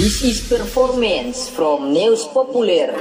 This is performance from News Populer.